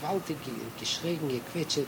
gewaltig geschrien, gequetscht.